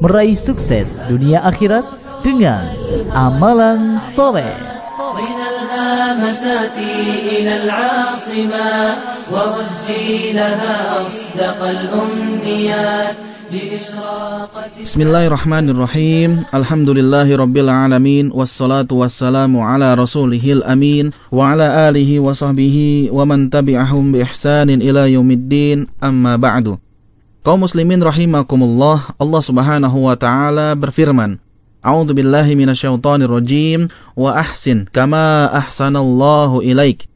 meraih sukses dunia akhirat dengan amalan soleh. Bismillahirrahmanirrahim. Alhamdulillahi Wassalatu wassalamu ala rasulihil amin. Wa ala alihi wa sahbihi Wa man tabi'ahum bi ihsanin ila yaumiddin. Amma ba'du. Kaum muslimin rahimakumullah Allah subhanahu wa ta'ala berfirman A'udzu billahi minasyaitonir rajim Wa ahsin kama ahsanallahu ilaik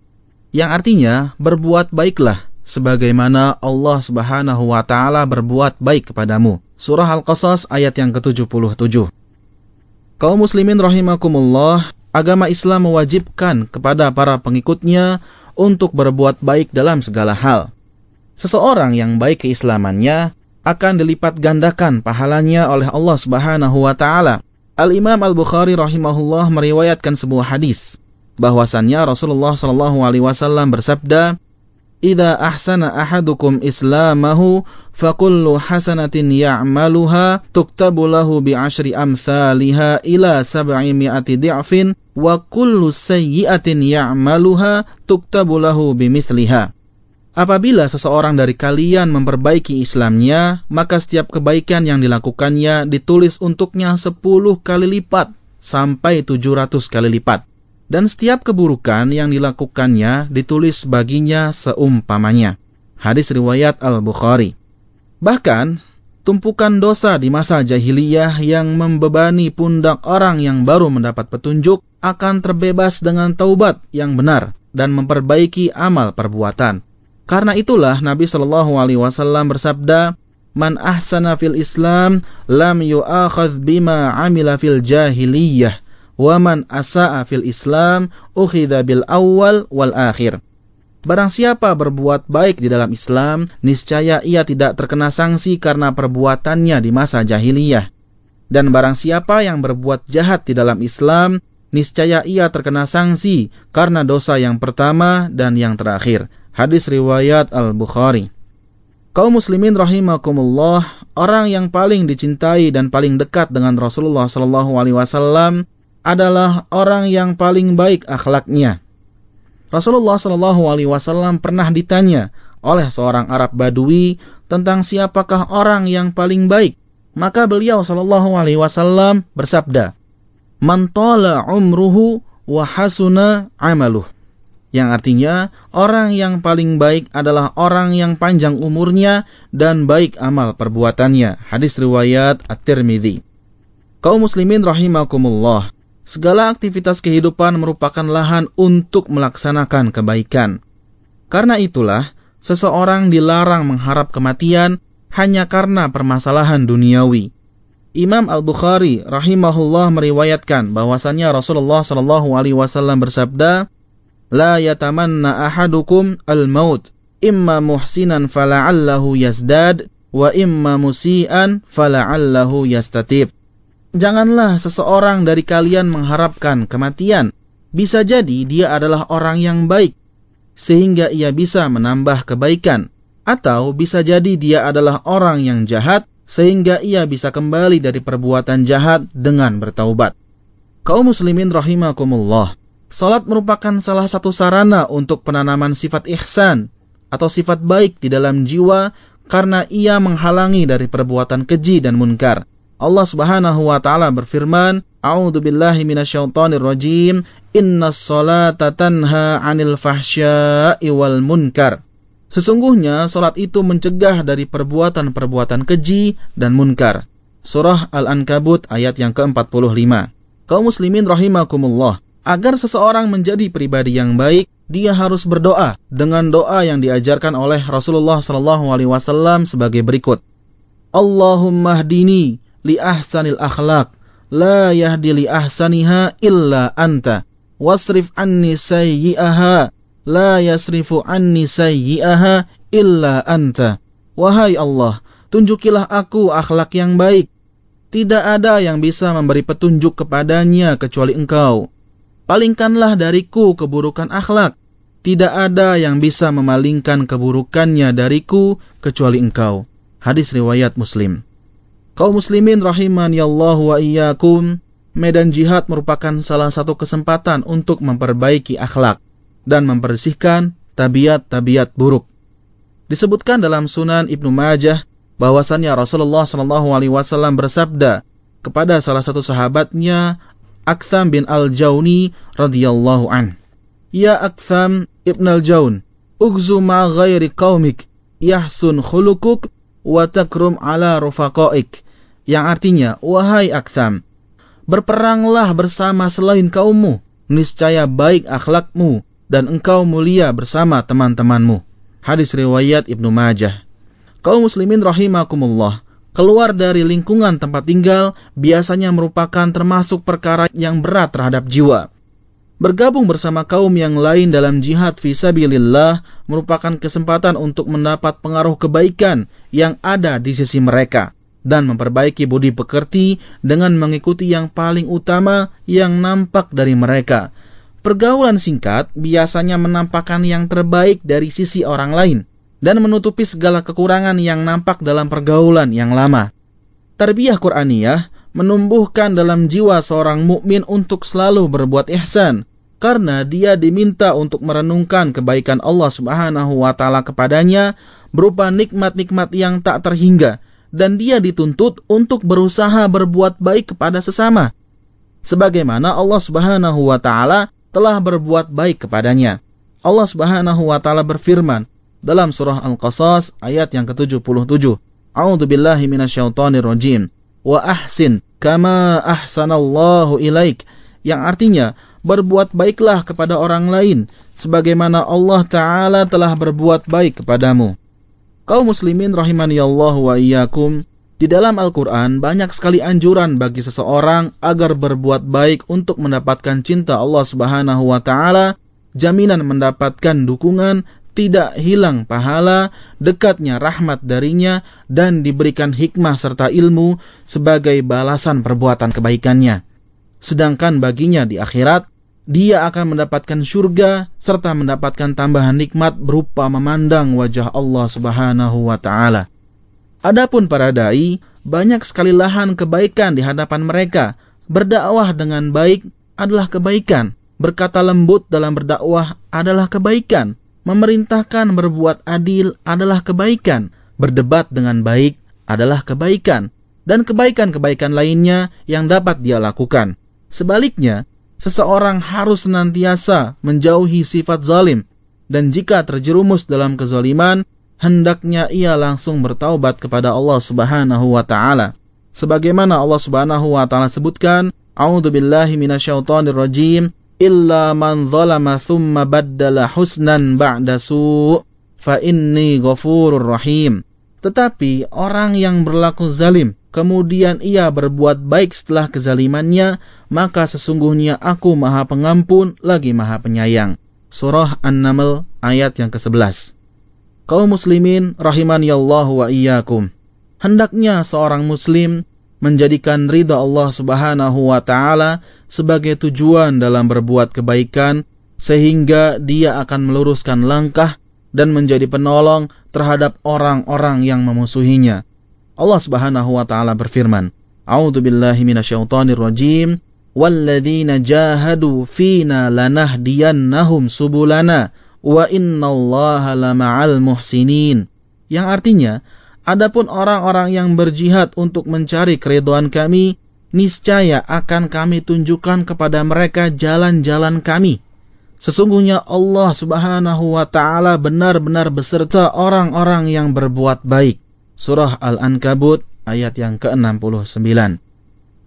Yang artinya berbuat baiklah sebagaimana Allah Subhanahu wa taala berbuat baik kepadamu. Surah Al-Qasas ayat yang ke-77. Kaum muslimin rahimakumullah, agama Islam mewajibkan kepada para pengikutnya untuk berbuat baik dalam segala hal. Seseorang yang baik keislamannya akan dilipat gandakan pahalanya oleh Allah Subhanahu wa taala. Al-Imam Al-Bukhari rahimahullah meriwayatkan sebuah hadis bahwasannya Rasulullah Shallallahu alaihi wasallam bersabda, Ida ahsana ahadukum islamahu fakullu hasanatin ya'maluha tuktabu lahu bi'ashri amthaliha ila sab'i mi'ati di'fin wa kullu sayyi'atin ya'maluha tuktabu lahu bimithliha. Apabila seseorang dari kalian memperbaiki Islamnya, maka setiap kebaikan yang dilakukannya ditulis untuknya 10 kali lipat sampai 700 kali lipat dan setiap keburukan yang dilakukannya ditulis baginya seumpamanya. Hadis riwayat Al-Bukhari. Bahkan, tumpukan dosa di masa jahiliyah yang membebani pundak orang yang baru mendapat petunjuk akan terbebas dengan taubat yang benar dan memperbaiki amal perbuatan. Karena itulah Nabi Shallallahu alaihi wasallam bersabda, "Man ahsana fil Islam lam yu'akhadh bima amila fil jahiliyah." Waman asa'a fil Islam ukhidha bil awal wal akhir. Barang siapa berbuat baik di dalam Islam, niscaya ia tidak terkena sanksi karena perbuatannya di masa jahiliyah. Dan barang siapa yang berbuat jahat di dalam Islam, niscaya ia terkena sanksi karena dosa yang pertama dan yang terakhir. Hadis riwayat Al-Bukhari. Kaum muslimin rahimakumullah, orang yang paling dicintai dan paling dekat dengan Rasulullah Shallallahu alaihi wasallam adalah orang yang paling baik akhlaknya. Rasulullah Shallallahu Alaihi Wasallam pernah ditanya oleh seorang Arab Badui tentang siapakah orang yang paling baik. Maka beliau Shallallahu Alaihi Wasallam bersabda, "Mantola umruhu wahasuna amaluh." Yang artinya, orang yang paling baik adalah orang yang panjang umurnya dan baik amal perbuatannya. Hadis riwayat At-Tirmidzi. Kaum muslimin rahimakumullah. Segala aktivitas kehidupan merupakan lahan untuk melaksanakan kebaikan. Karena itulah, seseorang dilarang mengharap kematian hanya karena permasalahan duniawi. Imam Al-Bukhari rahimahullah meriwayatkan bahwasannya Rasulullah Shallallahu alaihi wasallam bersabda, "La yatamanna ahadukum al-maut, imma muhsinan fala'allahu yazdad wa imma musian fala'allahu yastatib." Janganlah seseorang dari kalian mengharapkan kematian. Bisa jadi dia adalah orang yang baik, sehingga ia bisa menambah kebaikan. Atau bisa jadi dia adalah orang yang jahat, sehingga ia bisa kembali dari perbuatan jahat dengan bertaubat. Kaum muslimin rahimakumullah. Salat merupakan salah satu sarana untuk penanaman sifat ihsan atau sifat baik di dalam jiwa karena ia menghalangi dari perbuatan keji dan munkar. Allah Subhanahu wa taala berfirman, A'udzu billahi minasyaitonir rajim. Innas salata tanha 'anil fahsya'i wal munkar. Sesungguhnya salat itu mencegah dari perbuatan-perbuatan keji dan munkar. Surah Al-Ankabut ayat yang ke-45. Kaum muslimin rahimakumullah, agar seseorang menjadi pribadi yang baik, dia harus berdoa dengan doa yang diajarkan oleh Rasulullah sallallahu alaihi wasallam sebagai berikut. Allahumma hdini li ahsanil akhlaq la yahdi li ahsaniha illa anta wasrif anni sayyi'aha la yasrifu anni sayyi'aha illa anta. Wahai Allah tunjukilah aku akhlak yang baik. Tidak ada yang bisa memberi petunjuk kepadanya kecuali engkau palingkanlah dariku keburukan akhlak. Tidak ada yang bisa memalingkan keburukannya dariku kecuali engkau. Hadis riwayat muslim. Kaum muslimin rahimani Allah wa iyyakum, medan jihad merupakan salah satu kesempatan untuk memperbaiki akhlak dan membersihkan tabiat-tabiat buruk. Disebutkan dalam Sunan Ibnu Majah bahwasannya Rasulullah Shallallahu alaihi wasallam bersabda kepada salah satu sahabatnya Aktham bin Al-Jauni radhiyallahu an. Ya Aktham ibn Al-Jaun, ugzu ma ghairi qaumik, yahsun khulukuk wa takrum ala rufaqaik yang artinya, wahai Aktham, berperanglah bersama selain kaummu, niscaya baik akhlakmu, dan engkau mulia bersama teman-temanmu. Hadis riwayat Ibnu Majah. Kaum muslimin rahimakumullah, keluar dari lingkungan tempat tinggal biasanya merupakan termasuk perkara yang berat terhadap jiwa. Bergabung bersama kaum yang lain dalam jihad visabilillah merupakan kesempatan untuk mendapat pengaruh kebaikan yang ada di sisi mereka dan memperbaiki budi pekerti dengan mengikuti yang paling utama yang nampak dari mereka. Pergaulan singkat biasanya menampakkan yang terbaik dari sisi orang lain dan menutupi segala kekurangan yang nampak dalam pergaulan yang lama. Tarbiyah Qur'aniyah menumbuhkan dalam jiwa seorang mukmin untuk selalu berbuat ihsan karena dia diminta untuk merenungkan kebaikan Allah Subhanahu wa taala kepadanya berupa nikmat-nikmat yang tak terhingga dan dia dituntut untuk berusaha berbuat baik kepada sesama sebagaimana Allah Subhanahu wa taala telah berbuat baik kepadanya. Allah Subhanahu wa taala berfirman dalam surah Al-Qasas ayat yang ke-77. A'udzu billahi minasyaitonir rajim. Wa ahsin kama ahsanallahu ilaik yang artinya berbuat baiklah kepada orang lain sebagaimana Allah taala telah berbuat baik kepadamu. Kaum muslimin rahimani Allah wa iyyakum, di dalam Al-Quran banyak sekali anjuran bagi seseorang agar berbuat baik untuk mendapatkan cinta Allah Subhanahu wa Ta'ala, jaminan mendapatkan dukungan, tidak hilang pahala, dekatnya rahmat darinya, dan diberikan hikmah serta ilmu sebagai balasan perbuatan kebaikannya. Sedangkan baginya di akhirat, dia akan mendapatkan surga serta mendapatkan tambahan nikmat berupa memandang wajah Allah Subhanahu wa taala. Adapun para dai, banyak sekali lahan kebaikan di hadapan mereka. Berdakwah dengan baik adalah kebaikan. Berkata lembut dalam berdakwah adalah kebaikan. Memerintahkan berbuat adil adalah kebaikan. Berdebat dengan baik adalah kebaikan. Dan kebaikan-kebaikan lainnya yang dapat dia lakukan. Sebaliknya, seseorang harus senantiasa menjauhi sifat zalim dan jika terjerumus dalam kezaliman hendaknya ia langsung bertaubat kepada Allah Subhanahu wa taala sebagaimana Allah Subhanahu wa taala sebutkan A'udzu billahi minasyaitonir rajim illa man zalama thumma baddala husnan ba'da su' fa inni ghafurur rahim tetapi orang yang berlaku zalim kemudian ia berbuat baik setelah kezalimannya, maka sesungguhnya aku maha pengampun lagi maha penyayang. Surah An-Naml ayat yang ke-11. Kaum muslimin rahimani Allah wa iyyakum. Hendaknya seorang muslim menjadikan ridha Allah Subhanahu wa taala sebagai tujuan dalam berbuat kebaikan sehingga dia akan meluruskan langkah dan menjadi penolong terhadap orang-orang yang memusuhinya Allah Subhanahu wa taala berfirman, A'udzu billahi minasyaitonir rajim. Walladzina jahadu fina lanahdiyannahum subulana wa innallaha lama'al muhsinin. Yang artinya, adapun orang-orang yang berjihad untuk mencari keridhaan kami, niscaya akan kami tunjukkan kepada mereka jalan-jalan kami. Sesungguhnya Allah Subhanahu wa taala benar-benar beserta orang-orang yang berbuat baik. Surah Al-Ankabut ayat yang ke-69.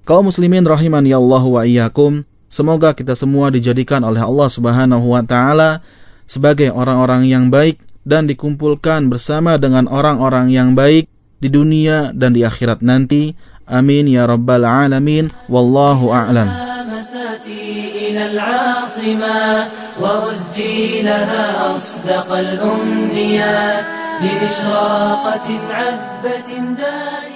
Kaum muslimin rahimani Allah wa iyyakum, semoga kita semua dijadikan oleh Allah Subhanahu wa taala sebagai orang-orang yang baik dan dikumpulkan bersama dengan orang-orang yang baik di dunia dan di akhirat nanti. Amin ya rabbal alamin. Wallahu a'lam. إلى العاصمة وأزجي لها أصدق الأمنيات بإشراقة عذبة دائمة